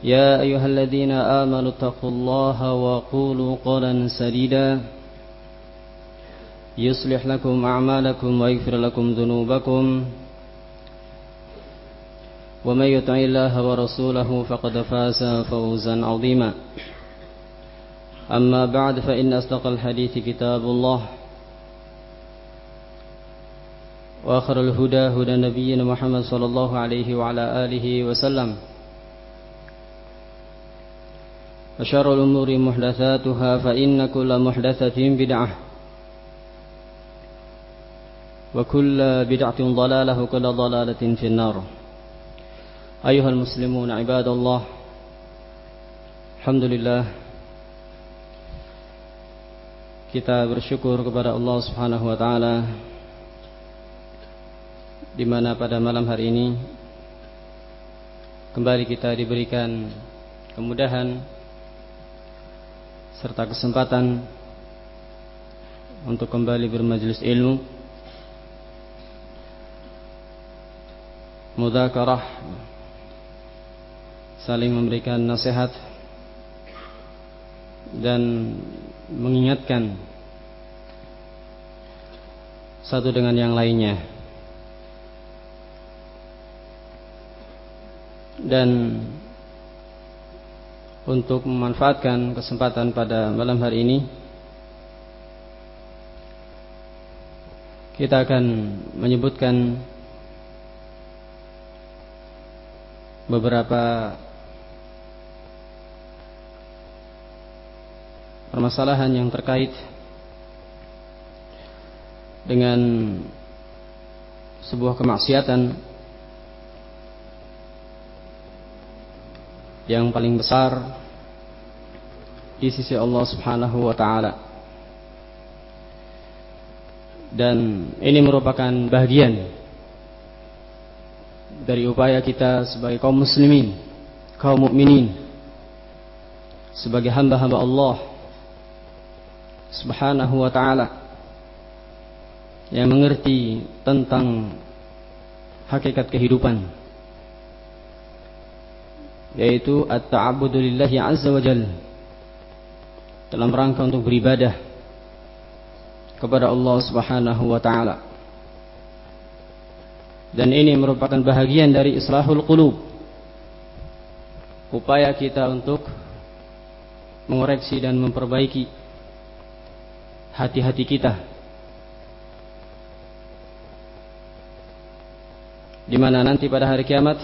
يا أيها الذين آمنوا اتقوا الله وقولوا قولا سديدا. يصلح لكم أعمالكم ويغفر لكم ذنوبكم. ومن يطع الله ورسوله فقد فاز فوزا عظيما. أما بعد فإن أصدق الحديث كتاب الله. وآخر الهدى هدى نبينا محمد صلى الله عليه وعلى آله وسلم. وشر الأمور محدثاتها فإن كل محدثة بدعة وكل بدعة ضلالة وكل ضلالة في النار أيها المسلمون عباد الله الحمد لله kita bersyukur kepada Allah Subhanahu wa taala di mana pada malam hari ini kembali kita diberikan kemudahan serta kesempatan untuk kembali bermajlis ilmu. Mudzakarah saling memberikan nasihat dan mengingatkan satu dengan yang lainnya. Dan untuk memanfaatkan kesempatan pada malam hari ini. Kita akan menyebutkan beberapa permasalahan yang terkait dengan sebuah kemaksiatan yang paling besar di sisi Allah Subhanahu wa taala. Dan ini merupakan bagian dari upaya kita sebagai kaum muslimin, kaum mukminin, sebagai hamba-hamba Allah Subhanahu wa taala yang mengerti tentang hakikat kehidupan yaitu at-ta'abbudu lillahi azza wa dalam rangka untuk beribadah kepada Allah Subhanahu wa taala. Dan ini merupakan bahagian dari islahul qulub. Upaya kita untuk mengoreksi dan memperbaiki hati-hati kita. Di mana nanti pada hari kiamat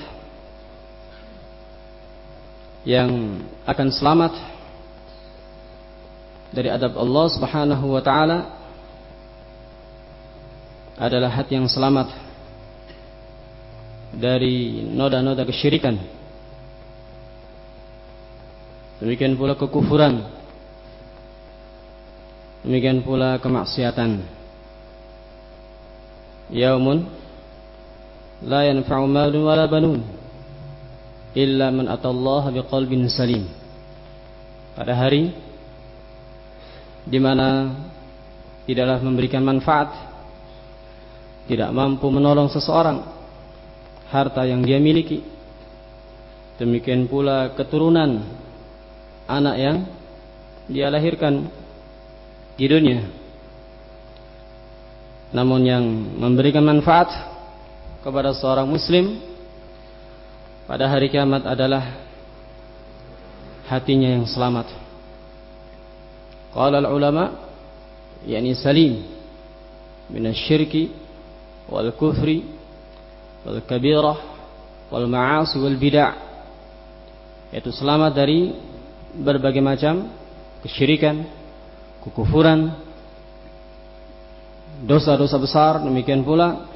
yang akan selamat dari adab Allah Subhanahu wa taala adalah hati yang selamat dari noda-noda kesyirikan. Demikian pula kekufuran. Demikian pula kemaksiatan. Yaumun la yanfa'u malun wala banun illa man atallaha biqalbin salim. Pada hari di mana tidaklah memberikan manfaat, tidak mampu menolong seseorang harta yang dia miliki. Demikian pula keturunan anak yang dia lahirkan di dunia. Namun yang memberikan manfaat kepada seorang muslim pada hari kiamat adalah hatinya yang selamat. Qala al-ulama yani salim min asy-syirki wal kufri wal kabirah wal ma'asi wal bid'ah yaitu selamat dari berbagai macam kesyirikan, kekufuran, dosa-dosa besar, demikian pula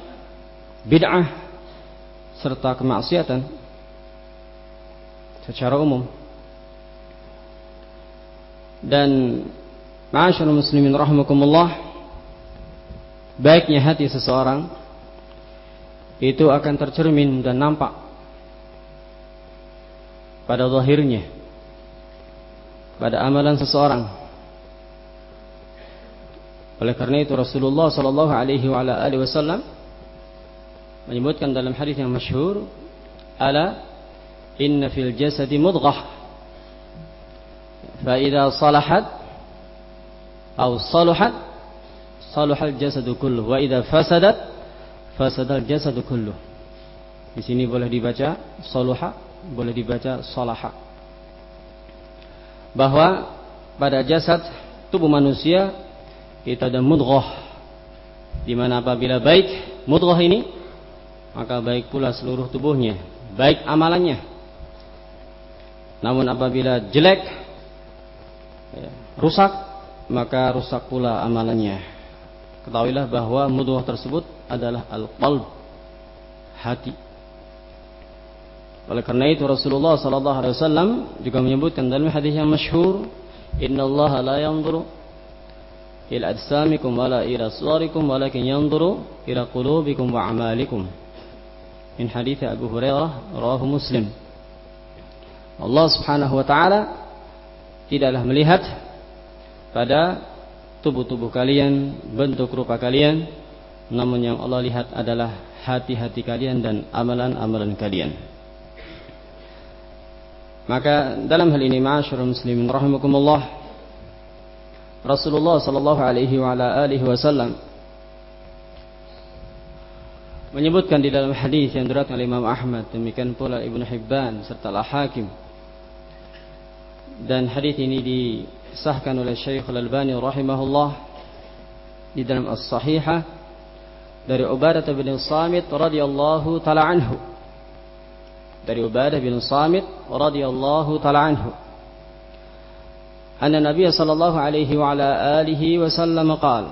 bid'ah serta kemaksiatan secara umum. Dan Ma'asyarul muslimin rahimakumullah Baiknya hati seseorang Itu akan tercermin dan nampak Pada zahirnya Pada amalan seseorang Oleh karena itu Rasulullah sallallahu alaihi wasallam menyebutkan dalam hadis yang masyhur ala inna fil jasadi mudghah fa idza salahat aw saluhat saluhal jasadu kullu wa idza fasadat fasadal jasadu kullu di sini boleh dibaca saluha boleh dibaca salaha bahwa pada jasad tubuh manusia itu ada mudghah. Di mana apabila baik mudghah ini maka baik pula seluruh tubuhnya. Baik amalannya namun apabila jelek ya, rusak maka rusak pula amalannya. Ketahuilah bahwa mudghah tersebut adalah al-qalb, hati. Oleh karena itu Rasulullah sallallahu alaihi wasallam juga menyebutkan dalam hadis yang masyhur, "Innallaha la yanzuru ila ajsamikum wala ila suwarikum walakin yanzuru ila qulubikum wa a'malikum." Min hadis Abu Hurairah rawahu Muslim. Allah Subhanahu wa taala tidaklah melihat pada tubuh-tubuh kalian, bentuk rupa kalian, namun yang Allah lihat adalah hati-hati kalian dan amalan-amalan kalian. Maka dalam hal ini ma'asyiral muslimin rahimakumullah Rasulullah sallallahu alaihi wa ala alihi wasallam menyebutkan di dalam hadis yang diriwayatkan oleh Imam Ahmad demikian pula Ibnu Hibban serta Al-Hakim dan hadis ini di disahkan oleh Syekh Al-Albani rahimahullah di dalam As-Sahihah dari Ubadah bin Samit radhiyallahu taala anhu dari Ubadah bin Samit radhiyallahu taala anhu anna Nabi sallallahu alaihi wa ala alihi wasallam qala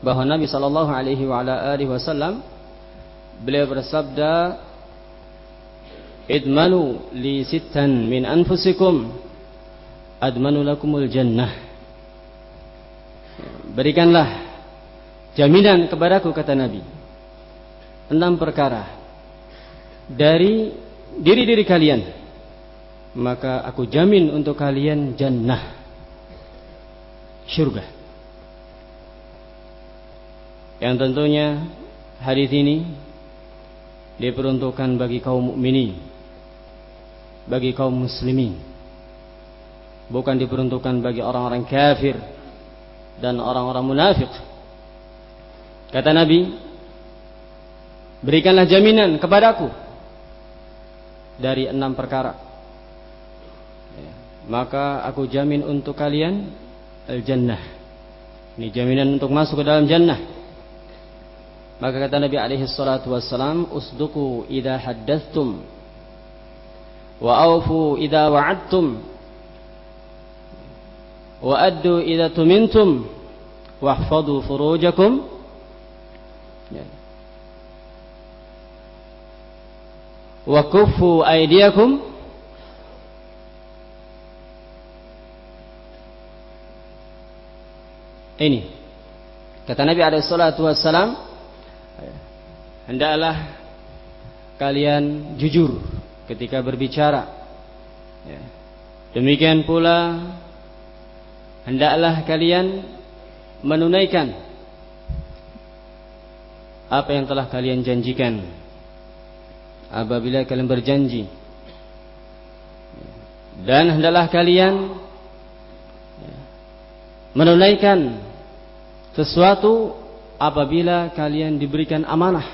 bahwa Nabi sallallahu alaihi wa ala alihi wasallam beliau bersabda idmanu li sittan min anfusikum. Admanu lakumul jannah. Berikanlah jaminan kepadaku kata Nabi. Enam perkara. Dari diri-diri kalian maka aku jamin untuk kalian jannah. Surga yang tentunya hadis ini diperuntukkan bagi kaum mukminin bagi kaum muslimin bukan diperuntukkan bagi orang-orang kafir dan orang-orang munafik. Kata Nabi, berikanlah jaminan kepadaku dari enam perkara. Ya, maka aku jamin untuk kalian al-jannah. Ini jaminan untuk masuk ke dalam jannah. Maka kata Nabi alaihi salatu wassalam, "Usduqu idza haddatstum wa aufu idza wa'adtum. Wa addu idza tumintum. Wahfadu furujakum. Ya. Wa kuffu aydiyakum. Ini. Kata Nabi alaihi salatu wassalam hendaklah kalian jujur ketika berbicara. Ya. demikian pula hendaklah kalian menunaikan apa yang telah kalian janjikan apabila kalian berjanji. Dan hendaklah kalian menunaikan sesuatu apabila kalian diberikan amanah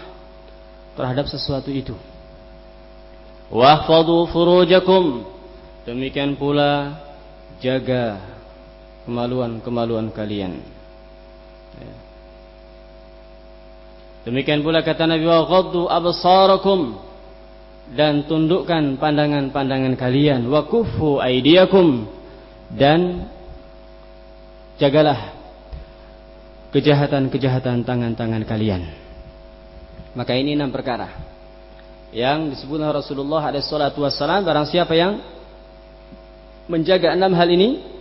terhadap sesuatu itu wahfadhu furujakum Demikian pula jaga kemaluan-kemaluan kalian. Ya. Demikian pula kata Nabi wa ghaddu absarakum dan tundukkan pandangan-pandangan kalian wa kuffu dan jagalah kejahatan-kejahatan tangan-tangan kalian. Maka ini enam perkara yang disebut Rasulullah alaihi salatu wassalam barang siapa yang menjaga enam hal ini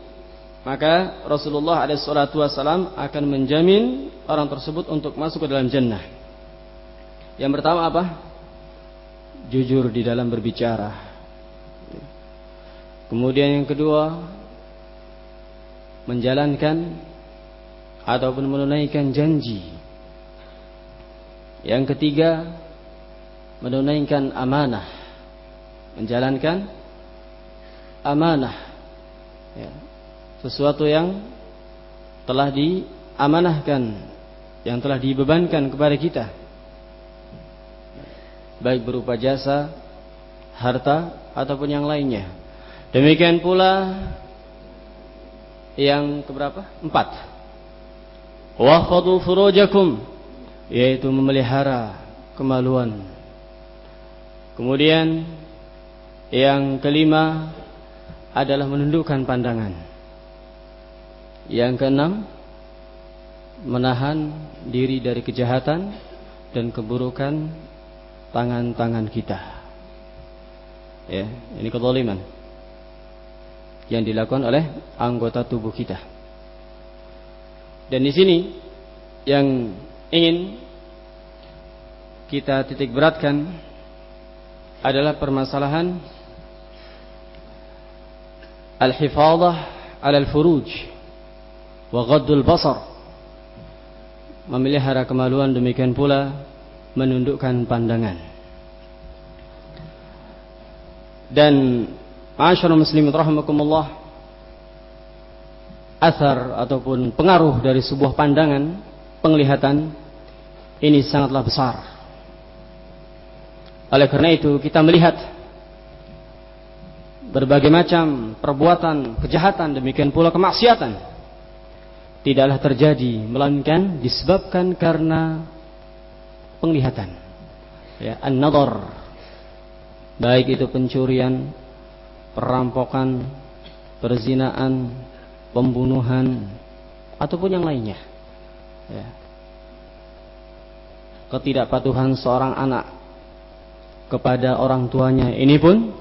maka Rasulullah SAW akan menjamin orang tersebut untuk masuk ke dalam jannah. Yang pertama apa? Jujur di dalam berbicara. Kemudian yang kedua, menjalankan ataupun menunaikan janji. Yang ketiga, menunaikan amanah. Menjalankan amanah. Ya. Sesuatu yang telah diamanahkan, yang telah dibebankan kepada kita. Baik berupa jasa, harta, ataupun yang lainnya. Demikian pula yang keberapa? Empat. Wahfadu furujakum yaitu memelihara kemaluan. Kemudian yang kelima adalah menundukkan pandangan. Yang keenam, menahan diri dari kejahatan dan keburukan tangan-tangan kita. Ya, ini kezaliman yang dilakukan oleh anggota tubuh kita. Dan di sini yang ingin kita titik beratkan adalah permasalahan al-hifadah al-furuj wa ghaddul basar. Memelihara kemaluan demikian pula menundukkan pandangan. Dan ma'asyiral muslimin rahimakumullah asar ataupun pengaruh dari sebuah pandangan penglihatan ini sangatlah besar oleh karena itu kita melihat berbagai macam perbuatan kejahatan demikian pula kemaksiatan tidaklah terjadi melainkan disebabkan karena penglihatan. Ya an-nadhar. Baik itu pencurian perampokan perzinaan pembunuhan ataupun yang lainnya. Ya. Ketidakpatuhan seorang anak kepada orang tuanya. Ini pun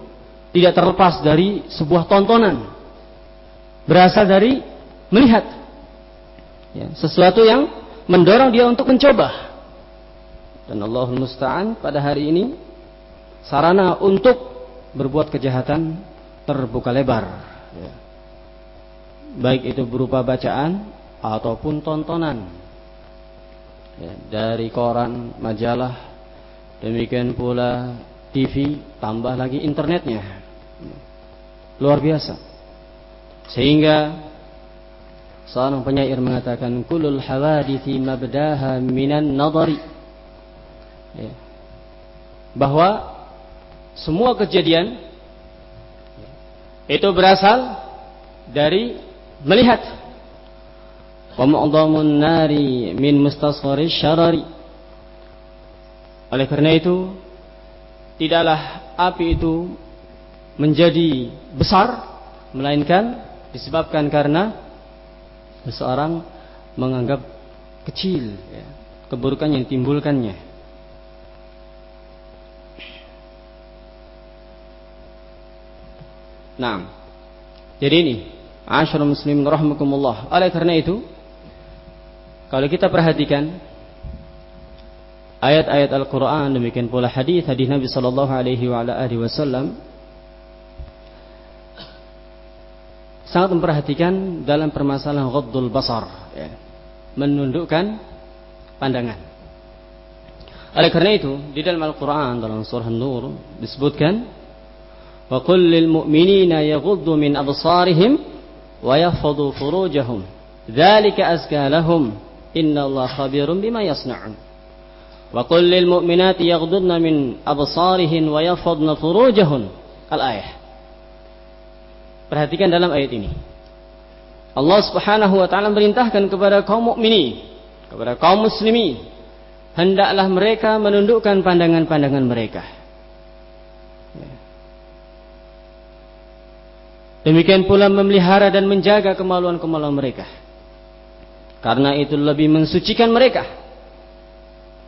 tidak terlepas dari sebuah tontonan. Berasal dari melihat. Ya, sesuatu yang mendorong dia untuk mencoba. Dan Allahul Musta'an pada hari ini sarana untuk berbuat kejahatan terbuka lebar. Ya. baik itu berupa bacaan ataupun tontonan. Ya, dari koran majalah demikian pula TV tambah lagi internetnya Luar biasa. Sehingga seorang penyair mengatakan kulul hawadithi mabdaha minan nadari. Ya. Bahwa semua kejadian itu berasal dari melihat. Wa mu'dhamun nari min mustasghari syarari. Oleh karena itu tidaklah api itu menjadi besar melainkan disebabkan karena seseorang menganggap kecil ya, keburukan yang ditimbulkannya. Nah, jadi ini muslimin rahimakumullah. Oleh karena itu, kalau kita perhatikan ayat-ayat Al-Qur'an demikian pula hadis-hadis Nabi sallallahu alaihi wasallam sangat memperhatikan dalam permasalahan ghaddul basar ya. menundukkan pandangan oleh karena itu di dalam Al-Qur'an dalam surah An-Nur disebutkan wa qul lil mu'minina yaghuddu min absarihim wa yahfadhu furujahum dzalika azka lahum innallaha khabirum bima yasna'un mu'minati yaghuddna min absarihin wa yahfadhna furujahun al-ayah Perhatikan dalam ayat ini. Allah Subhanahu wa taala merintahkan kepada kaum mukminin, kepada kaum muslimin, hendaklah mereka menundukkan pandangan-pandangan mereka. Ya. Demikian pula memelihara dan menjaga kemaluan-kemaluan mereka. Karena itu lebih mensucikan mereka.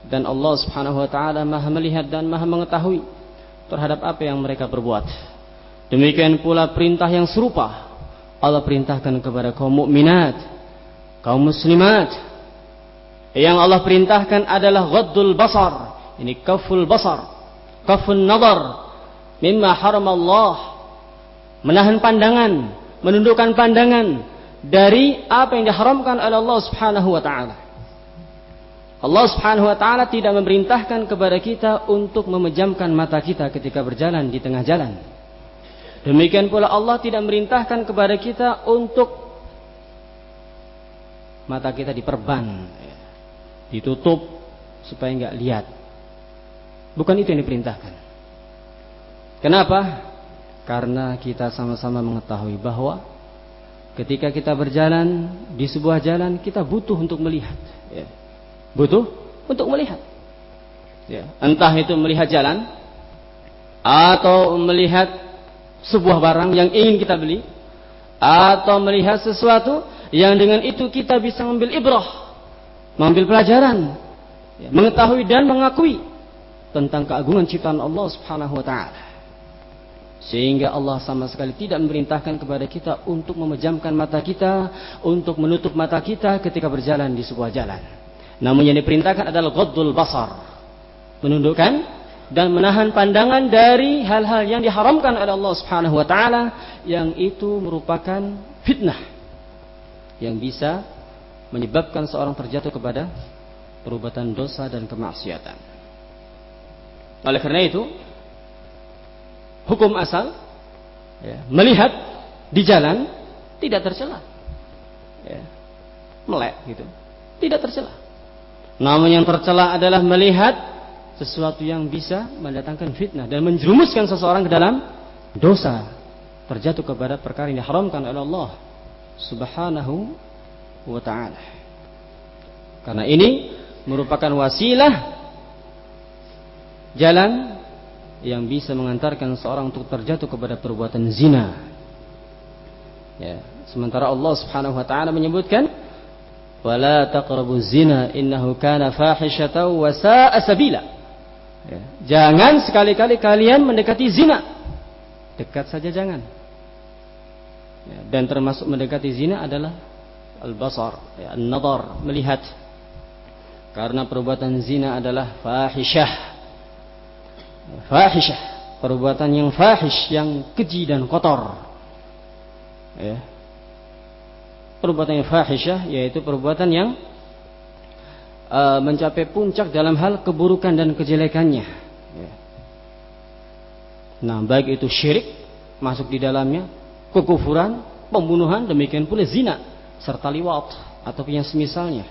Dan Allah Subhanahu wa taala Maha melihat dan Maha mengetahui terhadap apa yang mereka perbuat. Demikian pula perintah yang serupa Allah perintahkan kepada kaum mukminat, kaum muslimat. Yang Allah perintahkan adalah ghaddul basar. Ini kaful basar, kafun nazar mimma haram Allah. Menahan pandangan, menundukkan pandangan dari apa yang diharamkan oleh Allah Subhanahu wa taala. Allah Subhanahu wa taala tidak memerintahkan kepada kita untuk memejamkan mata kita ketika berjalan di tengah jalan. Demikian pula Allah tidak memerintahkan kepada kita untuk mata kita diperban, ditutup supaya nggak lihat. Bukan itu yang diperintahkan. Kenapa? Karena kita sama-sama mengetahui bahwa ketika kita berjalan di sebuah jalan kita butuh untuk melihat. Ya. Butuh untuk melihat. Ya. Entah itu melihat jalan atau melihat sebuah barang yang ingin kita beli atau melihat sesuatu yang dengan itu kita bisa mengambil ibrah, mengambil pelajaran, ya, mengetahui dan mengakui tentang keagungan ciptaan Allah Subhanahu wa taala. Sehingga Allah sama sekali tidak memerintahkan kepada kita untuk memejamkan mata kita, untuk menutup mata kita ketika berjalan di sebuah jalan. Namun yang diperintahkan adalah ghaddul basar. Menundukkan dan menahan pandangan dari hal-hal yang diharamkan oleh Allah Subhanahu wa taala yang itu merupakan fitnah yang bisa menyebabkan seorang terjatuh kepada perubatan dosa dan kemaksiatan. Oleh karena itu, hukum asal ya, melihat di jalan tidak tercela. Ya, melek gitu. Tidak tercela. Namun yang tercela adalah melihat sesuatu yang bisa mendatangkan fitnah dan menjerumuskan seseorang ke dalam dosa terjatuh kepada perkara yang diharamkan oleh Allah Subhanahu wa taala. Karena ini merupakan wasilah jalan yang bisa mengantarkan seorang untuk terjatuh kepada perbuatan zina. Ya, sementara Allah Subhanahu wa taala menyebutkan wala taqrabu zina innahu kana wa sa'a sabila. Ya. Jangan sekali-kali kalian mendekati zina. Dekat saja jangan. Ya. Dan termasuk mendekati zina adalah al-basar, ya, an-nadar, melihat. Karena perbuatan zina adalah fahisyah. Fahisyah, perbuatan yang fahish, yang keji dan kotor. Ya. Perbuatan yang fahisyah yaitu perbuatan yang uh, mencapai puncak dalam hal keburukan dan kejelekannya. Ya. Nah, baik itu syirik masuk di dalamnya, kekufuran, pembunuhan, demikian pula zina serta liwat atau yang semisalnya.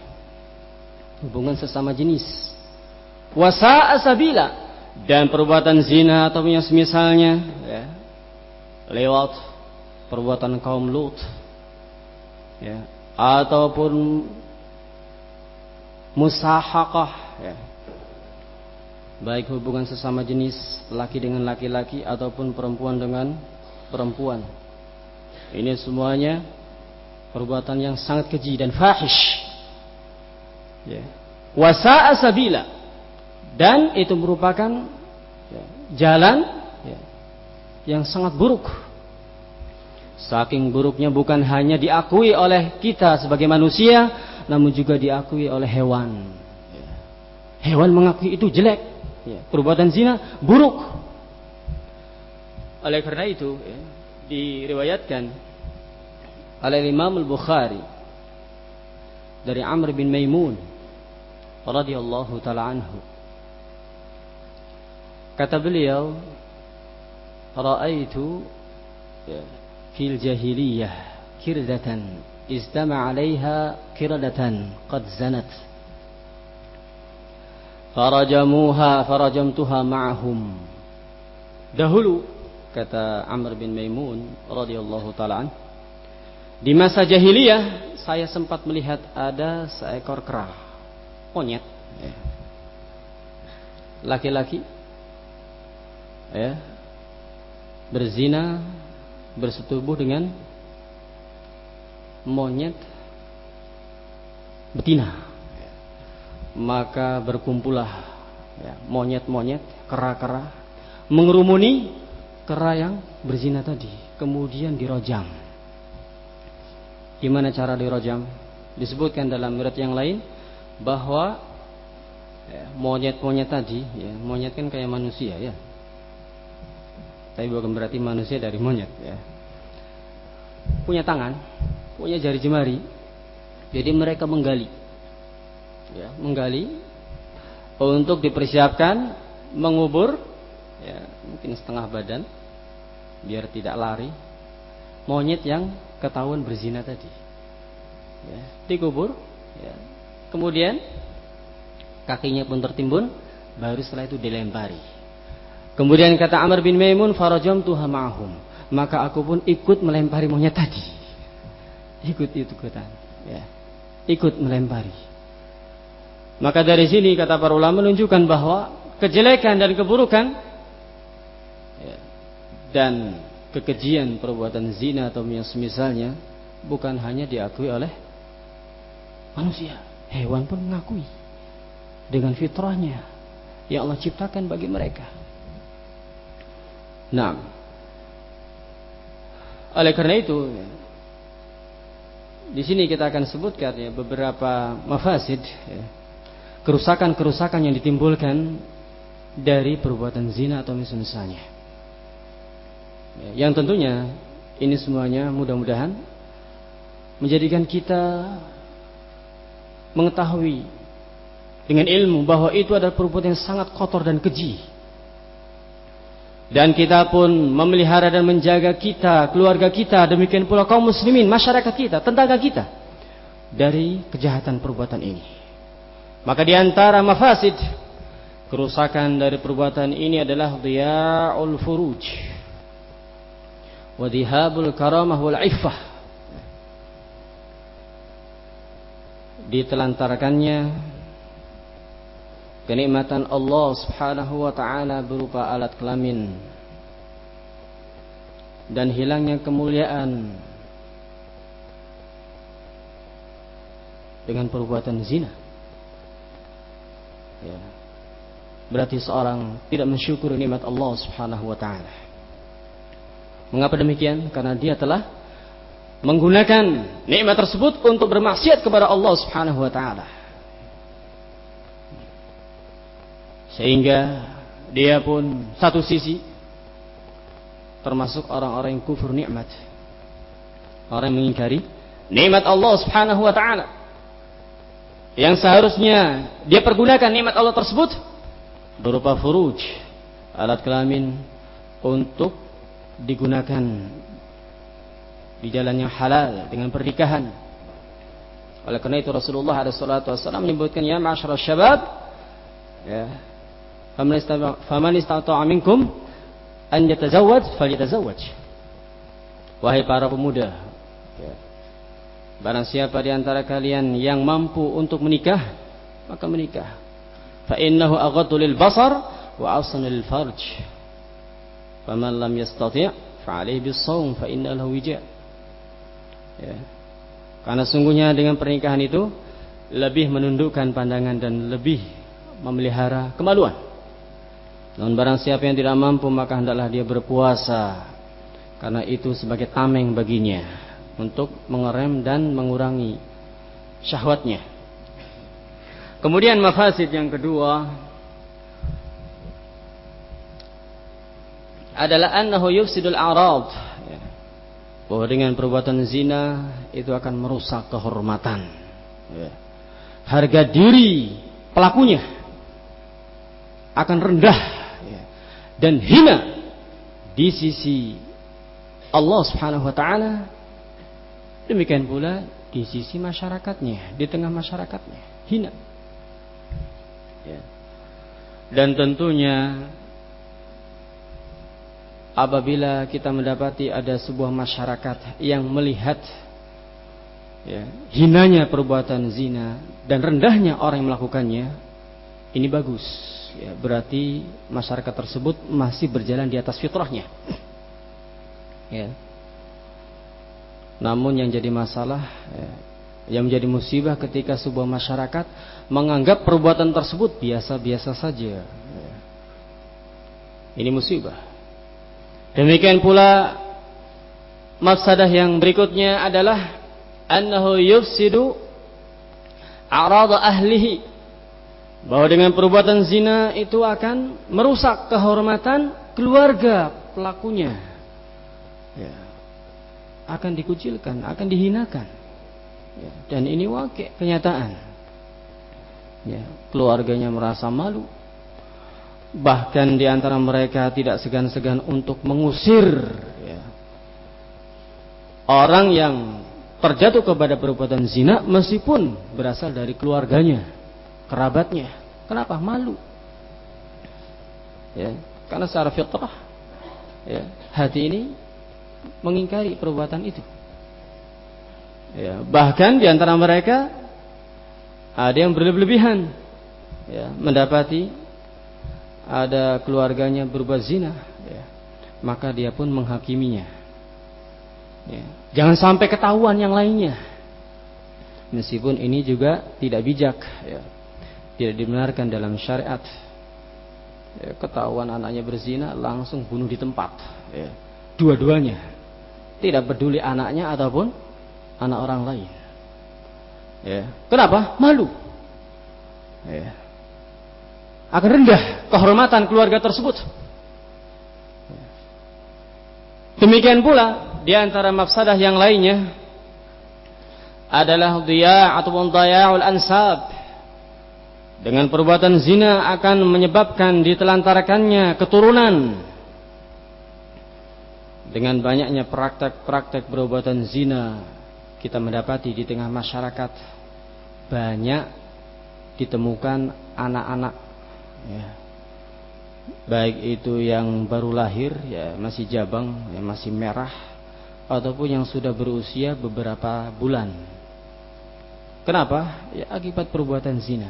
Hubungan sesama jenis. Wasa asabila dan perbuatan zina atau yang semisalnya, ya. lewat perbuatan kaum Lut, ya. ataupun musahakah ya. baik hubungan sesama jenis laki dengan laki-laki ataupun perempuan dengan perempuan ini semuanya perbuatan yang sangat keji dan fahish ya. wasa'a sabila dan itu merupakan ya, jalan ya, yang sangat buruk saking buruknya bukan hanya diakui oleh kita sebagai manusia namun juga diakui oleh hewan. Hewan mengakui itu jelek. Ya, perbuatan zina buruk. Oleh karena itu ya, diriwayatkan oleh Imam Al-Bukhari dari Amr bin Maimun radhiyallahu taala anhu. Kata beliau, "Ra'aitu ya, في الجاهلية كردة اجتمع عليها كردة قد زنت. فرجموها فرجمتها معهم. dahulu kata Amr bin Maimun radhiyallahu taala di masa jahiliyah saya sempat melihat ada seekor kera monyet ya. laki-laki ya berzina bersetubuh dengan monyet betina. Maka berkumpullah ya, monyet-monyet kera-kera mengerumuni kera yang berzina tadi kemudian dirojam. Gimana cara dirojam? Disebutkan dalam berat yang lain bahwa ya, monyet-monyet tadi ya, monyet kan kayak manusia ya tapi bukan berarti manusia dari monyet ya. Punya tangan punya jari jemari. Jadi mereka menggali ya, menggali untuk dipersiapkan mengubur ya, mungkin setengah badan biar tidak lari. Monyet yang ketahuan berzina tadi ya, dikubur ya. kemudian kakinya pun tertimbun baru setelah itu dilempari kemudian kata Amr bin Maimun farajam tuha ma'hum maka aku pun ikut melempari monyet tadi. Ikut itu ikutan ya. Ikut melempari. Maka dari sini kata para ulama menunjukkan bahwa kejelekan dan keburukan ya, dan kekejian perbuatan zina atau yang semisalnya bukan hanya diakui oleh manusia, hewan pun mengakui dengan fitrahnya. Yang Allah ciptakan bagi mereka. Nah, oleh karena itu di sini kita akan sebutkan ya beberapa mafasid ya, kerusakan-kerusakan yang ditimbulkan dari perbuatan zina atau misalnya. Ya, yang tentunya ini semuanya mudah-mudahan menjadikan kita mengetahui dengan ilmu bahwa itu adalah perbuatan yang sangat kotor dan keji dan kita pun memelihara dan menjaga kita, keluarga kita, demikian pula kaum muslimin, masyarakat kita, tetangga kita dari kejahatan perbuatan ini. Maka di antara mafasid kerusakan dari perbuatan ini adalah dhiya'ul furuj wa dhihabul karamah wal iffah. Ditelantarkannya kenikmatan Allah Subhanahu wa taala berupa alat kelamin dan hilangnya kemuliaan dengan perbuatan zina. Ya. Berarti seorang tidak mensyukur nikmat Allah Subhanahu wa taala. Mengapa demikian? Karena dia telah menggunakan nikmat tersebut untuk bermaksiat kepada Allah Subhanahu wa taala. Sehingga dia pun satu sisi termasuk orang-orang yang kufur nikmat. Orang yang mengingkari nikmat Allah Subhanahu wa taala. Yang seharusnya dia pergunakan nikmat Allah tersebut berupa furuj, alat kelamin untuk digunakan di jalan yang halal dengan pernikahan. Oleh karena itu Rasulullah SAW menyebutkan ya masyarakat syabab ya faman istata'a minkum an yatazawwaj falyatazawwaj. Wahai para pemuda ya. barang siapa di antara kalian yang mampu untuk menikah maka menikah. Fa innahu aghaddu lil basar wa ahsanu lil farj. Faman lam yastati' fa alayhi bis shaum fa inna wija ya karena sungguhnya dengan pernikahan itu lebih menundukkan pandangan dan lebih memelihara kemaluan namun barang siapa yang tidak mampu maka hendaklah dia berpuasa karena itu sebagai tameng baginya untuk mengerem dan mengurangi syahwatnya. Kemudian mafasid yang kedua adalah annahu yufsidul a'rad. Bahwa dengan perbuatan zina itu akan merusak kehormatan. Ya. Harga diri pelakunya akan rendah dan hina di sisi Allah Subhanahu wa taala demikian pula di sisi masyarakatnya di tengah masyarakatnya hina ya. dan tentunya apabila kita mendapati ada sebuah masyarakat yang melihat ya, hinanya perbuatan zina dan rendahnya orang yang melakukannya, ini bagus. Ya, berarti masyarakat tersebut masih berjalan di atas fitrahnya. Ya. Namun yang jadi masalah, ya, yang menjadi musibah ketika sebuah masyarakat menganggap perbuatan tersebut biasa-biasa saja. Ya. Ini musibah. Demikian pula mafsadah yang berikutnya adalah annahu yufsidu a'rada ahlihi bahwa dengan perbuatan zina itu akan merusak kehormatan keluarga pelakunya ya. akan dikucilkan akan dihinakan ya. dan ini wakil kenyataan ya. keluarganya merasa malu Bahkan di antara mereka tidak segan-segan untuk mengusir ya, orang yang terjatuh kepada perbuatan zina meskipun berasal dari keluarganya, kerabatnya. Kenapa? Malu. Ya, karena secara fitrah ya, hati ini mengingkari perbuatan itu. Ya, bahkan di antara mereka ada yang berlebihan ya, mendapati ada keluarganya berbuat zina, ya, maka dia pun menghakiminya. Ya. Jangan sampai ketahuan yang lainnya. Meskipun ini juga tidak bijak, ya. Tidak dibenarkan dalam syariat. Ya, ketahuan anaknya berzina langsung bunuh di tempat. Ya. Dua-duanya, tidak peduli anaknya ataupun anak orang lain. Ya. Kenapa? Malu. Ya akan rendah kehormatan keluarga tersebut. Demikian pula di antara mafsadah yang lainnya adalah dia ataupun daya'ul ansab. Dengan perbuatan zina akan menyebabkan ditelantarkannya keturunan. Dengan banyaknya praktek-praktek perbuatan zina kita mendapati di tengah masyarakat banyak ditemukan anak-anak ya. baik itu yang baru lahir ya masih jabang ya masih merah ataupun yang sudah berusia beberapa bulan kenapa ya akibat perbuatan zina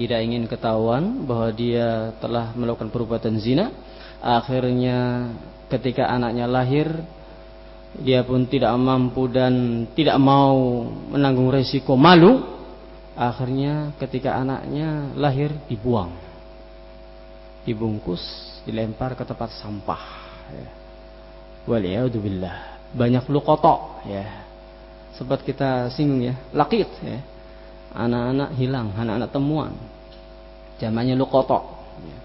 tidak ingin ketahuan bahwa dia telah melakukan perbuatan zina akhirnya ketika anaknya lahir dia pun tidak mampu dan tidak mau menanggung resiko malu Akhirnya ketika anaknya lahir dibuang. Dibungkus, dilempar ke tempat sampah. Ya. Banyak lukotok ya. Sempat kita singgung ya, lakit ya. Anak-anak hilang, anak-anak temuan. Zamannya lukotok. Ya.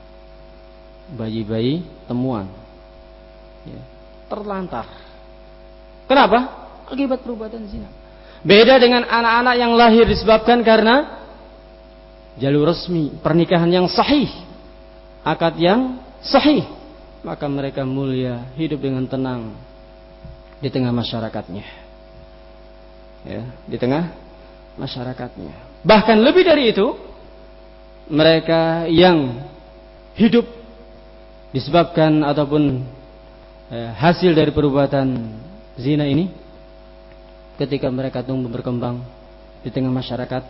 Bayi-bayi temuan. Ya. Terlantar. Kenapa? Akibat perbuatan zina. Beda dengan anak-anak yang lahir disebabkan karena jalur resmi, pernikahan yang sahih, akad yang sahih, maka mereka mulia, hidup dengan tenang di tengah masyarakatnya. Ya, di tengah masyarakatnya. Bahkan lebih dari itu, mereka yang hidup disebabkan ataupun eh, hasil dari perbuatan zina ini ketika mereka tumbuh berkembang di tengah masyarakat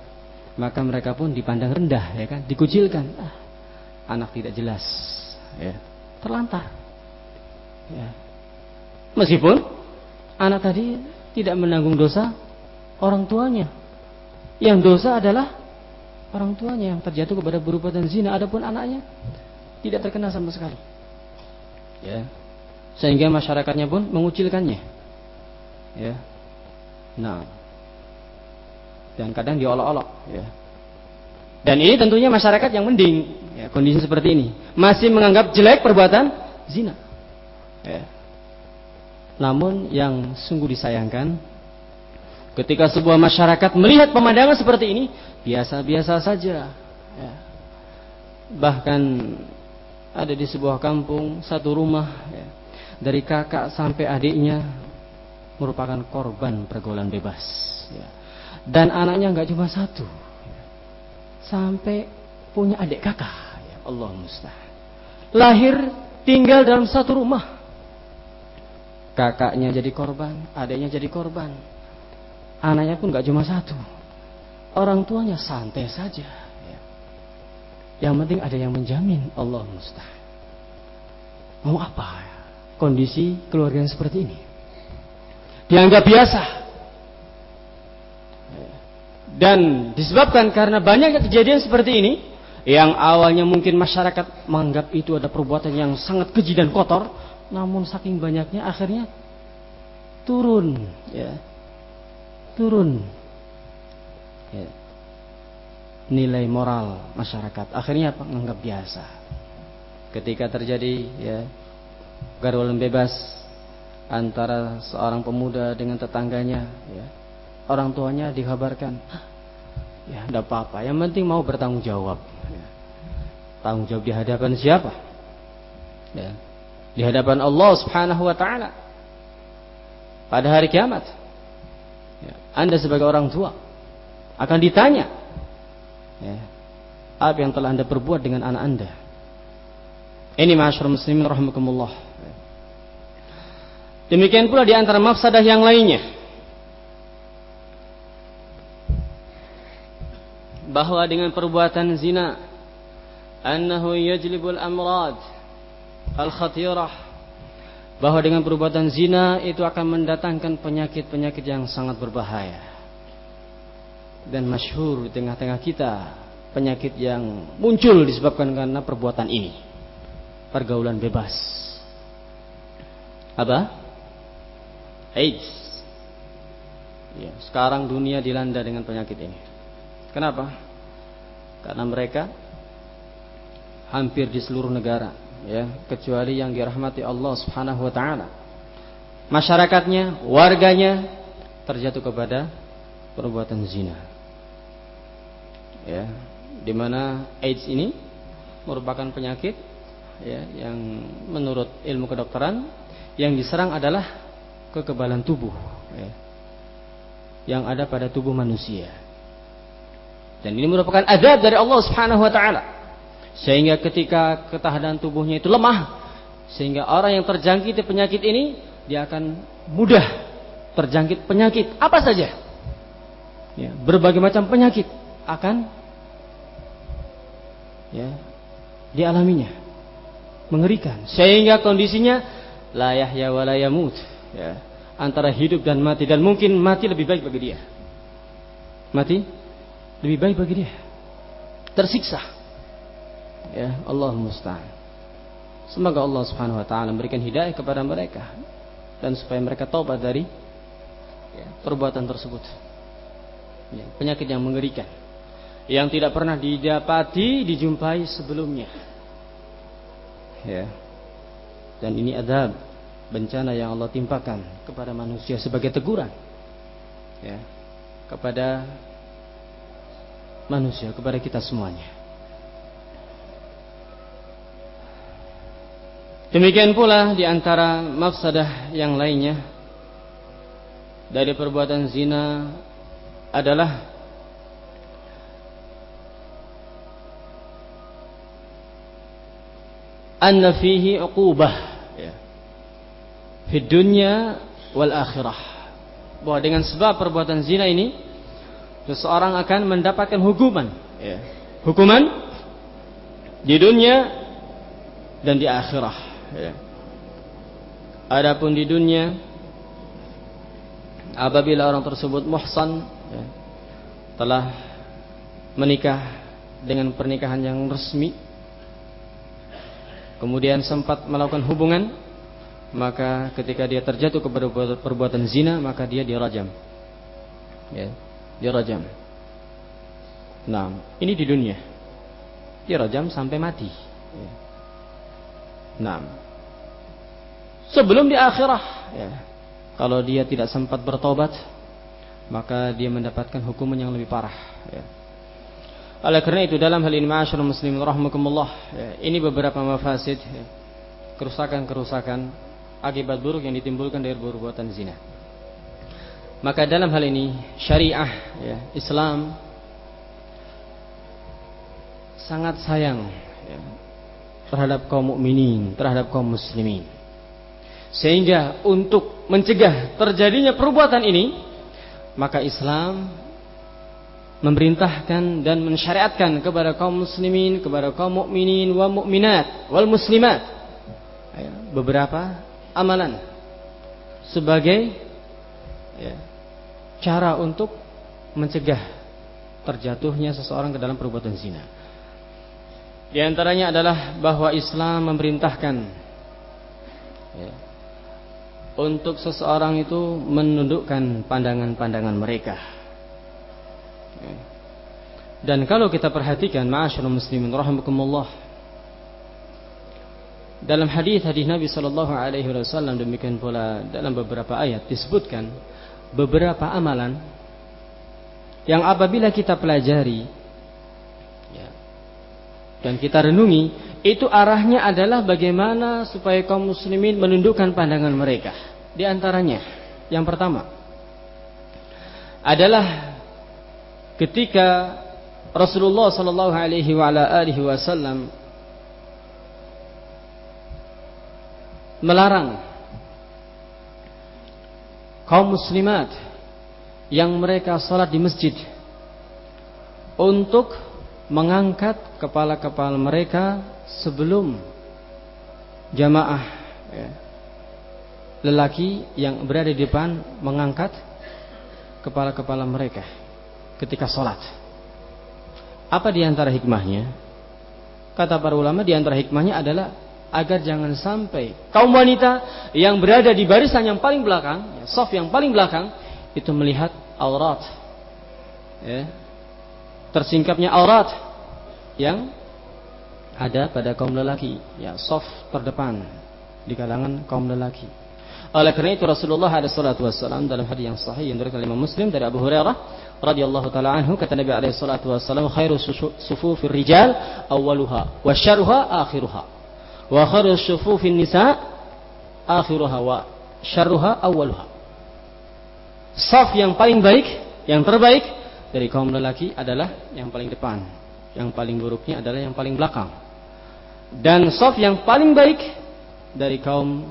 maka mereka pun dipandang rendah ya kan? Dikucilkan. Ah, anak tidak jelas ya. Terlantar. Ya. Meskipun anak tadi tidak menanggung dosa orang tuanya yang dosa adalah orang tuanya yang terjatuh kepada perbuatan zina adapun anaknya tidak terkena sama sekali ya sehingga masyarakatnya pun mengucilkannya ya Nah, dan kadang diolok-olok. Ya. Dan ini tentunya masyarakat yang mending ya, kondisi seperti ini masih menganggap jelek perbuatan zina. Ya. Namun yang sungguh disayangkan ketika sebuah masyarakat melihat pemandangan seperti ini biasa-biasa saja. Ya. Bahkan ada di sebuah kampung satu rumah ya, dari kakak sampai adiknya merupakan korban pergaulan bebas. Ya. Dan anaknya nggak cuma satu, sampai punya adik kakak. Ya Allah mustahil. Lahir tinggal dalam satu rumah. Kakaknya jadi korban, adiknya jadi korban. Anaknya pun gak cuma satu. Orang tuanya santai saja. Ya. Yang penting ada yang menjamin Allah mustahil. Mau apa? Kondisi keluarga yang seperti ini. Dianggap biasa. Dan disebabkan karena banyaknya kejadian seperti ini, yang awalnya mungkin masyarakat menganggap itu ada perbuatan yang sangat keji dan kotor, namun saking banyaknya akhirnya turun, ya, turun ya. nilai moral masyarakat. Akhirnya apa? Menganggap biasa. Ketika terjadi ya gaduhan bebas antara seorang pemuda dengan tetangganya, ya, orang tuanya dikabarkan, ya tidak apa-apa. Yang penting mau bertanggung jawab. Ya. Tanggung jawab di hadapan siapa? Ya. Di hadapan Allah Subhanahu Wa Taala pada hari kiamat. Ya. Anda sebagai orang tua akan ditanya, ya, apa yang telah anda perbuat dengan anak anda. Ini masyarakat muslimin rahmatullah. Demikian pula di antara mafsadah yang lainnya. Bahwa dengan perbuatan zina annahu yajlibul amrad al-khatirah bahwa dengan perbuatan zina itu akan mendatangkan penyakit-penyakit yang sangat berbahaya. Dan masyhur di tengah-tengah kita penyakit yang muncul disebabkan karena perbuatan ini. Pergaulan bebas. Apa? AIDS. Ya, sekarang dunia dilanda dengan penyakit ini. Kenapa? Karena mereka hampir di seluruh negara, ya, kecuali yang dirahmati Allah Subhanahu wa taala. Masyarakatnya, warganya terjatuh kepada perbuatan zina. Ya, di mana AIDS ini merupakan penyakit ya, yang menurut ilmu kedokteran yang diserang adalah kekebalan tubuh ya, yang ada pada tubuh manusia. Dan ini merupakan azab dari Allah Subhanahu wa taala. Sehingga ketika ketahanan tubuhnya itu lemah, sehingga orang yang terjangkit penyakit ini dia akan mudah terjangkit penyakit apa saja. Ya, berbagai macam penyakit akan ya dialaminya. Mengerikan sehingga kondisinya la yahya wa la yamut ya, antara hidup dan mati dan mungkin mati lebih baik bagi dia. Mati lebih baik bagi dia. Tersiksa. Ya, Allah musta'an. Semoga Allah Subhanahu wa taala memberikan hidayah kepada mereka dan supaya mereka taubat dari ya, perbuatan tersebut. Ya, penyakit yang mengerikan yang tidak pernah didapati dijumpai sebelumnya. Ya. Dan ini adab bencana yang Allah timpakan kepada manusia sebagai teguran ya kepada manusia kepada kita semuanya demikian pula di antara mafsadah yang lainnya dari perbuatan zina adalah anna fihi uqubah di dunia wal akhirah. Bahwa dengan sebab perbuatan zina ini seseorang akan mendapatkan hukuman, ya. Hukuman di dunia dan di akhirah, ya. Adapun di dunia apabila orang tersebut muhsan ya, telah menikah dengan pernikahan yang resmi kemudian sempat melakukan hubungan maka ketika dia terjatuh kepada perbuatan zina maka dia dirajam ya dirajam nah ini di dunia dirajam sampai mati ya. Nah sebelum di akhirah ya kalau dia tidak sempat bertobat maka dia mendapatkan hukuman yang lebih parah ya. oleh karena itu dalam hal ini masyarakat muslim rahmatullah ya, ini beberapa mafasid ya, kerusakan-kerusakan akibat buruk yang ditimbulkan dari perbuatan zina. Maka dalam hal ini syariah ya, Islam sangat sayang ya, terhadap kaum mukminin, terhadap kaum muslimin. Sehingga untuk mencegah terjadinya perbuatan ini, maka Islam memerintahkan dan mensyariatkan kepada kaum muslimin, kepada kaum mukminin wa mukminat wal muslimat ya, beberapa amalan sebagai ya, cara untuk mencegah terjatuhnya seseorang ke dalam perbuatan zina. Di antaranya adalah bahwa Islam memerintahkan ya, untuk seseorang itu menundukkan pandangan-pandangan mereka. Ya. Dan kalau kita perhatikan ma'asyiral muslimin rahimakumullah dalam hadis hadis Nabi Shallallahu Alaihi Wasallam demikian pula dalam beberapa ayat disebutkan beberapa amalan yang apabila kita pelajari dan kita renungi itu arahnya adalah bagaimana supaya kaum muslimin menundukkan pandangan mereka. Di antaranya yang pertama adalah ketika Rasulullah sallallahu alaihi wasallam melarang kaum muslimat yang mereka salat di masjid untuk mengangkat kepala-kepala mereka sebelum jamaah ya, lelaki yang berada di depan mengangkat kepala-kepala mereka ketika sholat. Apa di antara hikmahnya? Kata para ulama di antara hikmahnya adalah agar jangan sampai kaum wanita yang berada di barisan yang paling belakang, ya, soft yang paling belakang itu melihat aurat. Ya, tersingkapnya aurat yang ada pada kaum lelaki, ya soft terdepan di kalangan kaum lelaki. Oleh karena itu Rasulullah wassalam dalam hadis yang sahih yang diriwayatkan Imam Muslim dari Abu Hurairah radhiyallahu taala anhu kata Nabi alaihi salatu wassalam khairu sufufir rijal awwaluha wa syarruha akhiruha wa khairu sufufin nisa akhiruha wa syarruha awwaluha. Saf yang paling baik, yang terbaik dari kaum lelaki adalah yang paling depan. Yang paling buruknya adalah yang paling belakang. Dan soft yang paling baik dari kaum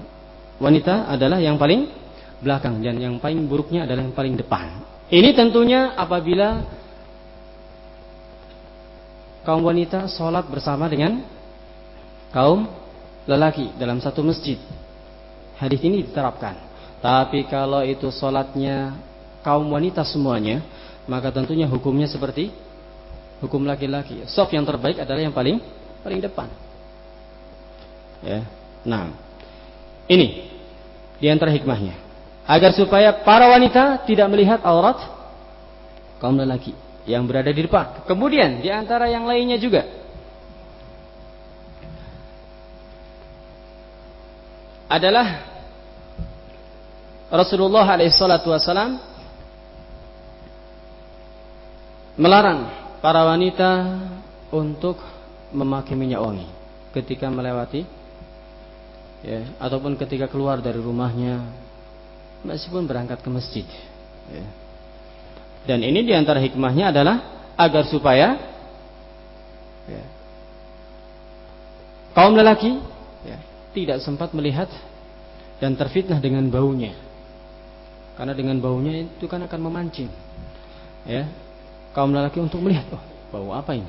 wanita adalah yang paling belakang. Dan yang paling buruknya adalah yang paling depan. Ini tentunya apabila kaum wanita sholat bersama dengan kaum lelaki dalam satu masjid. Hadis ini diterapkan. Tapi kalau itu sholatnya kaum wanita semuanya, maka tentunya hukumnya seperti hukum laki-laki. Soft yang terbaik adalah yang paling paling depan. Ya. Nah, ini di antara hikmahnya. Agar supaya para wanita tidak melihat aurat kaum lelaki yang berada di depan. Kemudian di antara yang lainnya juga adalah Rasulullah alaihissalatu wassalam melarang para wanita untuk memakai minyak wangi ketika melewati ya, ataupun ketika keluar dari rumahnya meskipun berangkat ke masjid ya. dan ini di antara hikmahnya adalah agar supaya ya, kaum lelaki ya, tidak sempat melihat dan terfitnah dengan baunya karena dengan baunya itu kan akan memancing ya kaum lelaki untuk melihat oh bau apa ini?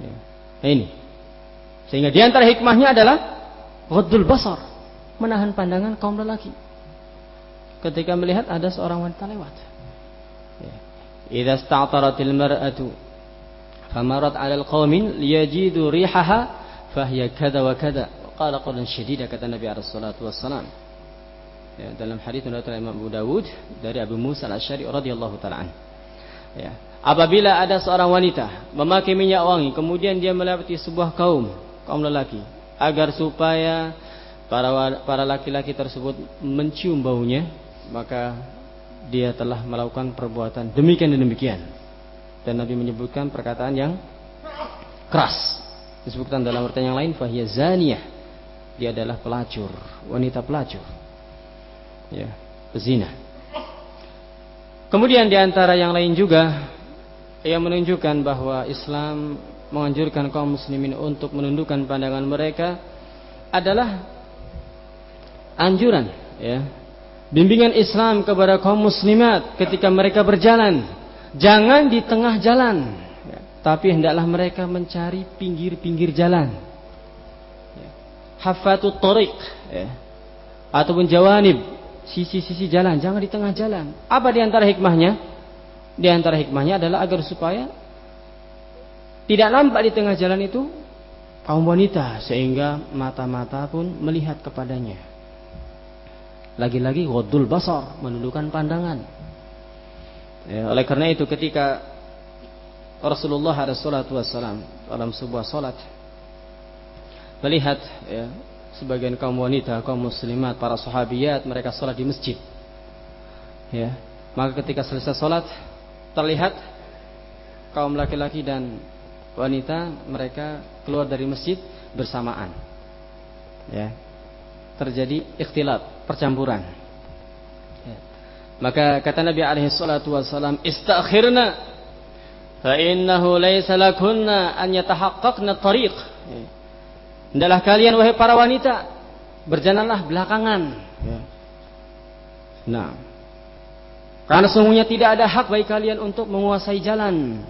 Ya. nah, ini. Sehingga di antara hikmahnya adalah ghaddul basar menahan pandangan kaum lelaki. Ketika melihat ada seorang wanita lewat. Ya. idza sta'taratil mar'atu famarat 'ala al-qaumin liyajidu rihaha fahiya kada wa kada. Qala qawlan syadida kata Nabi alaihi salatu ya, dalam hadis dari Imam Abu Dawud dari Abu Musa al-Asy'ari radhiyallahu taala ya Apabila ada seorang wanita memakai minyak wangi, kemudian dia melewati sebuah kaum, kaum lelaki, agar supaya para para laki-laki tersebut mencium baunya, maka dia telah melakukan perbuatan demikian dan demikian. Dan Nabi menyebutkan perkataan yang keras. Disebutkan dalam artian yang lain, fahiyah zaniyah. Dia adalah pelacur, wanita pelacur. Ya, pezina. Kemudian di antara yang lain juga yang menunjukkan bahwa Islam menganjurkan kaum muslimin untuk menundukkan pandangan mereka adalah anjuran ya bimbingan Islam kepada kaum muslimat ketika mereka berjalan jangan di tengah jalan ya. tapi hendaklah mereka mencari pinggir-pinggir jalan ya. hafatut tariq ya. ataupun jawanib sisi-sisi jalan jangan di tengah jalan apa di antara hikmahnya di antara hikmahnya adalah agar supaya tidak nampak di tengah jalan itu kaum wanita sehingga mata-mata pun melihat kepadanya. Lagi-lagi wadul basar menundukkan pandangan. Ya, oleh karena itu ketika Rasulullah SAW dalam sebuah salat melihat ya, sebagian kaum wanita, kaum muslimat, para sahabiyat mereka salat di masjid. Ya, maka ketika selesai salat terlihat kaum laki-laki dan wanita mereka keluar dari masjid bersamaan. Ya. Terjadi ikhtilat, percampuran. Ya. Maka kata Nabi alaihi salatu wasallam, "Istakhirna fa innahu laysa lakunna an yatahaqqaqna tariq." Ya. Hendaklah kalian wahai para wanita berjalanlah belakangan. Ya. Nah, karena sesungguhnya tidak ada hak bagi kalian untuk menguasai jalan.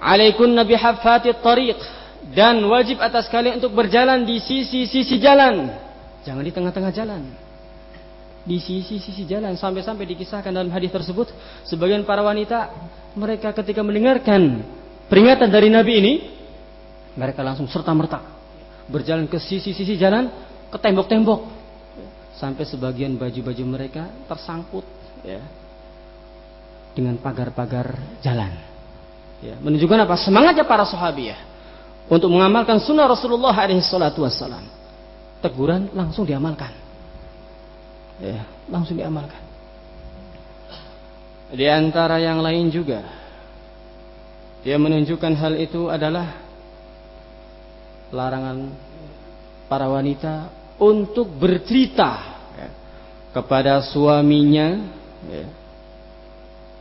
Alaikun nabi hafati tariq. Dan wajib atas kalian untuk berjalan di sisi-sisi jalan. Jangan di tengah-tengah jalan. Di sisi-sisi jalan. Sampai-sampai dikisahkan dalam hadis tersebut. Sebagian para wanita mereka ketika mendengarkan peringatan dari Nabi ini mereka langsung serta merta berjalan ke sisi-sisi jalan ke tembok-tembok sampai sebagian baju-baju mereka tersangkut ya dengan pagar-pagar jalan. Ya, menunjukkan apa? Semangatnya para sahabiah untuk mengamalkan sunnah Rasulullah alaihi salatu wassalam. Teguran langsung diamalkan. Ya, langsung diamalkan. Di antara yang lain juga dia menunjukkan hal itu adalah larangan para wanita untuk bercerita ya, kepada suaminya ya,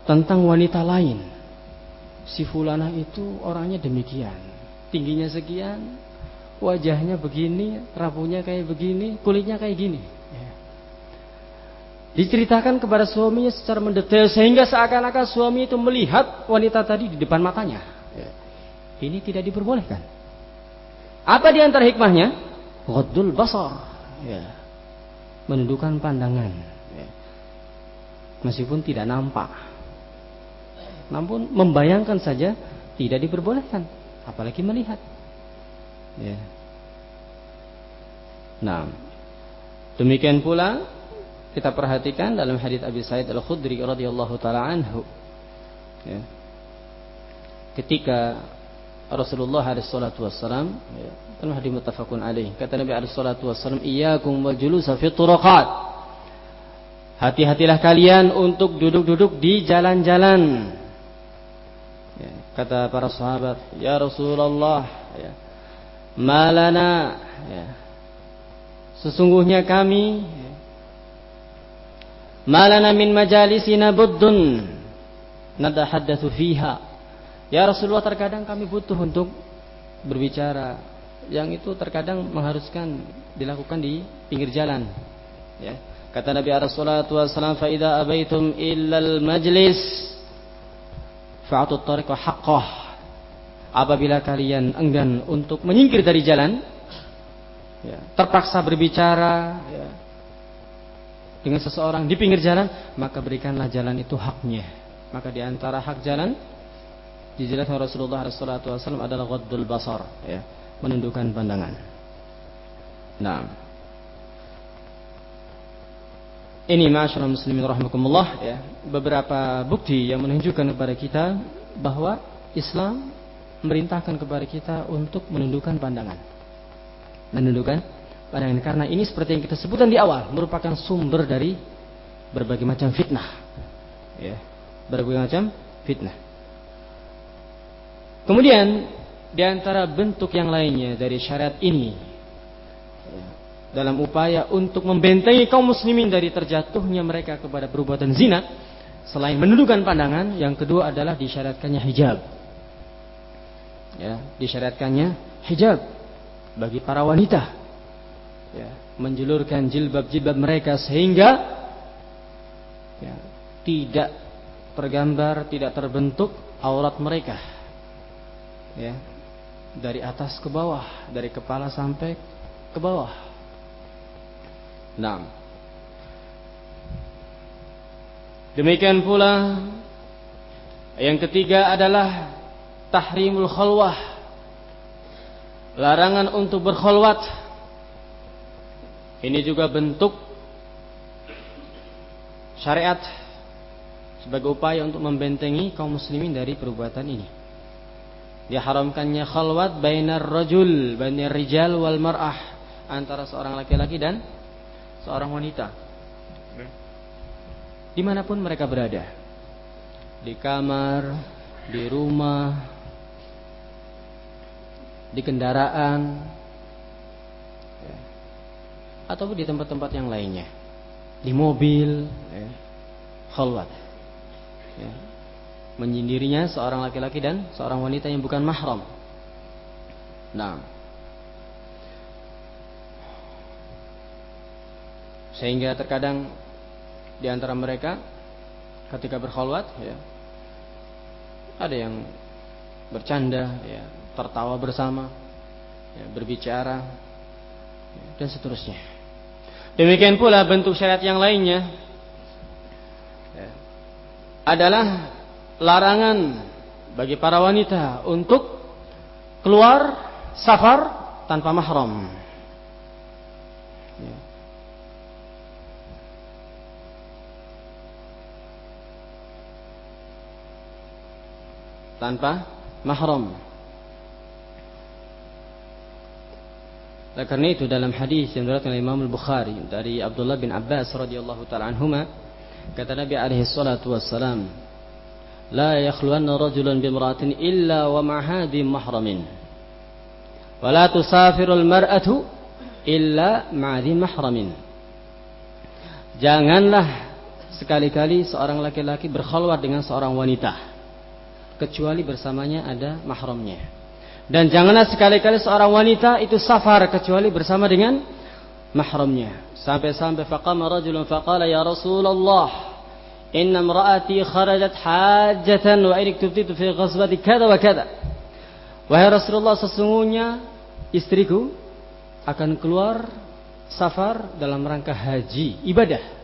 tentang wanita lain. Si fulana itu orangnya demikian. Tingginya sekian wajahnya begini rambutnya kayak begini kulitnya kayak gini ya. diceritakan kepada suaminya secara mendetail sehingga seakan-akan suami itu melihat wanita tadi di depan matanya ya. ini tidak diperbolehkan. Apa di antara hikmahnya? Ghaddul basar ya. menundukkan pandangan ya. meskipun tidak nampak namun membayangkan saja tidak diperbolehkan, apalagi melihat. Ya. Nah, demikian pula kita perhatikan dalam hadis Abi Sa'id Al-Khudri radhiyallahu taala anhu. Ya. Ketika Rasulullah alaihi salatu wassalam ya, dalam hadis muttafaqun alaih. Kata Nabi alaihi salatu wassalam iyyakum wal julusa fi Hati-hatilah kalian untuk duduk-duduk di jalan-jalan. Ya, kata para sahabat ya Rasulullah ya, malana ya, sesungguhnya kami ya, malana min majalisina buddun nadahaddatsu fiha ya Rasulullah terkadang kami butuh untuk berbicara. Yang itu terkadang mengharuskan dilakukan di pinggir jalan. Ya. Kata Nabi alaihi salatu wasallam fa abaitum illal majlis fa'atut tariqa haqqah. Apabila kalian enggan untuk menyingkir dari jalan ya, terpaksa berbicara ya, dengan seseorang di pinggir jalan maka berikanlah jalan itu haknya. Maka di antara hak jalan dijelaskan Rasulullah SAW adalah ghaddul basar ya, menundukkan pandangan nah ini masyarakat muslimin rahimakumullah ya, beberapa bukti yang menunjukkan kepada kita bahwa Islam memerintahkan kepada kita untuk menundukkan pandangan. Menundukkan pandangan karena ini seperti yang kita sebutkan di awal merupakan sumber dari berbagai macam fitnah. Ya, berbagai macam fitnah. Kemudian di antara bentuk yang lainnya dari syariat ini dalam upaya untuk membentengi kaum muslimin dari terjatuhnya mereka kepada perbuatan zina selain menundukkan pandangan yang kedua adalah disyaratkannya hijab ya, disyariatkannya hijab bagi para wanita. Ya, menjulurkan jilbab-jilbab mereka sehingga ya, tidak tergambar, tidak terbentuk aurat mereka. Ya. Dari atas ke bawah, dari kepala sampai ke bawah. Nah. Demikian pula yang ketiga adalah tahrimul khalwah. Larangan untuk berkholwat. Ini juga bentuk syariat sebagai upaya untuk membentengi kaum muslimin dari perbuatan ini. Diharamkannya khalwat bainar rajul, bainar rijal wal mar'ah antara seorang laki-laki dan seorang wanita. Di mana pun mereka berada, di kamar, di rumah, di kendaraan, ya. ataupun di tempat-tempat yang lainnya, di mobil, ya. khalwat ya, menyindirinya seorang laki-laki dan seorang wanita yang bukan mahram. Nah, sehingga terkadang di antara mereka ketika berkhulwat ya ada yang bercanda ya tertawa bersama ya, berbicara ya, dan seterusnya demikian pula bentuk syariat yang lainnya adalah larangan bagi para wanita untuk keluar safar tanpa mahram. Ya. Tanpa mahram. Karena itu dalam hadis yang diriwayatkan oleh Imam Al-Bukhari dari Abdullah bin Abbas radhiyallahu taala anhuma Kata Nabi alaihi salatu wassalam, "La yakhluwanna rajulun bimra'atin illa wa ma'hadi mahramin." Wa la tusafiru al-mar'atu illa ma'adhi mahramin. Janganlah sekali-kali seorang laki-laki berkhulwat dengan seorang wanita kecuali bersamanya ada mahramnya. Dan janganlah sekali-kali seorang wanita itu safar kecuali bersama dengan mahramnya. Sampai-sampai faqama rajulun faqala ya Rasulullah kharajat hajatan wa inik tubtitu fi ghazwati kada wa kada. Wahai Rasulullah sesungguhnya istriku akan keluar safar dalam rangka haji ibadah.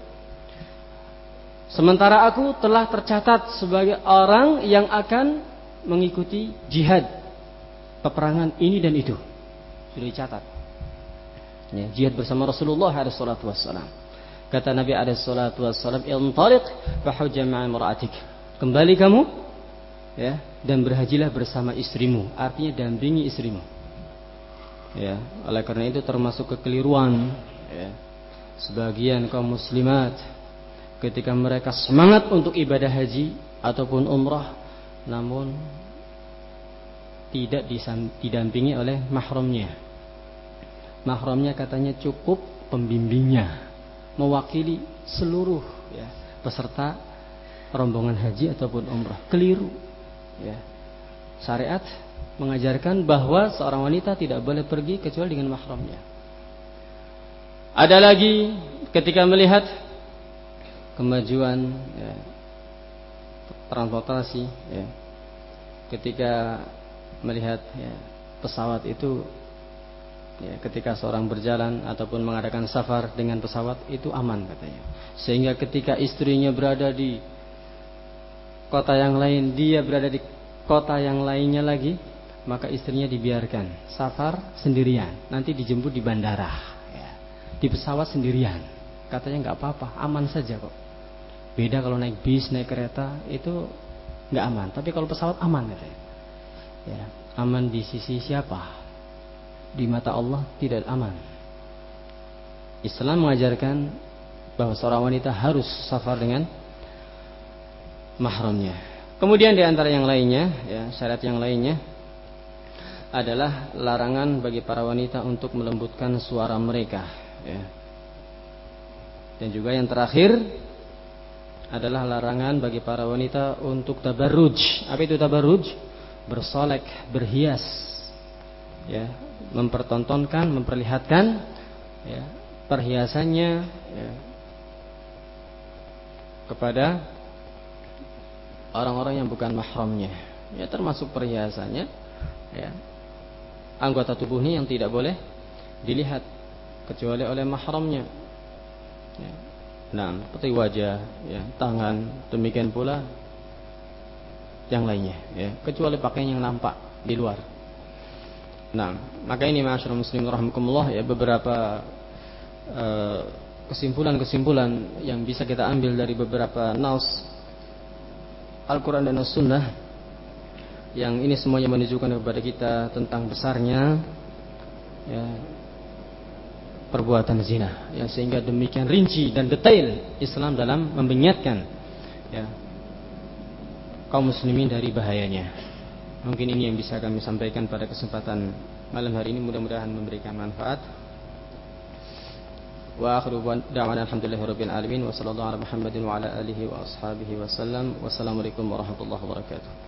Sementara aku telah tercatat sebagai orang yang akan mengikuti jihad peperangan ini dan itu. Sudah dicatat. Ya, jihad bersama Rasulullah salatu wassalam. Kata Nabi salatu wassalam, "Intaliq fahujja ma'a imra'atik." Kembali kamu ya dan berhajilah bersama istrimu. Artinya dampingi istrimu. Ya, oleh karena itu termasuk kekeliruan ya, sebagian kaum muslimat ketika mereka semangat untuk ibadah haji ataupun umrah namun tidak didampingi oleh mahramnya mahramnya katanya cukup pembimbingnya mewakili seluruh ya, peserta rombongan haji ataupun umrah. Keliru ya. Syariat mengajarkan bahwa seorang wanita tidak boleh pergi kecuali dengan mahramnya. Ada lagi ketika melihat kemajuan ya, transportasi ya, ketika melihat ya, pesawat itu ya, ketika seorang berjalan ataupun mengadakan safar dengan pesawat itu aman katanya. Sehingga ketika istrinya berada di kota yang lain, dia berada di kota yang lainnya lagi, maka istrinya dibiarkan safar sendirian. Nanti dijemput di bandara, ya. di pesawat sendirian. Katanya nggak apa-apa, aman saja kok. Beda kalau naik bis, naik kereta itu nggak aman. Tapi kalau pesawat aman katanya. Ya, aman di sisi siapa? Di mata Allah tidak aman. Islam mengajarkan bahwa seorang wanita harus safar dengan mahramnya. Kemudian di antara yang lainnya, ya, syarat yang lainnya adalah larangan bagi para wanita untuk melembutkan suara mereka. Ya. Dan juga yang terakhir adalah larangan bagi para wanita untuk tabarruj. Apa itu tabarruj? bersolek, berhias, ya, mempertontonkan, memperlihatkan ya, perhiasannya ya, kepada orang-orang yang bukan mahramnya. Ya termasuk perhiasannya, ya, anggota tubuhnya yang tidak boleh dilihat kecuali oleh mahramnya. Ya. Nah, seperti wajah, ya, tangan, demikian pula yang lainnya, ya, kecuali pakaian yang nampak di luar. Nah, maka ini masyarakat muslim rahimakumullah ya beberapa eh, kesimpulan-kesimpulan yang bisa kita ambil dari beberapa naus Al-Quran dan As-Sunnah yang ini semuanya menunjukkan kepada kita tentang besarnya ya, perbuatan zina ya, sehingga demikian rinci dan detail Islam dalam membengiatkan ya, kaum muslimin dari bahayanya mungkin ini yang bisa kami sampaikan pada kesempatan malam hari ini. Mudah-mudahan memberikan manfaat. Wa akhiru da'wana alhamdulillahirabbil alamin. Wa sallallahu ala muhammadin wa ala alihi wa ashabihi wasallam wassalamualaikum warahmatullahi wabarakatuh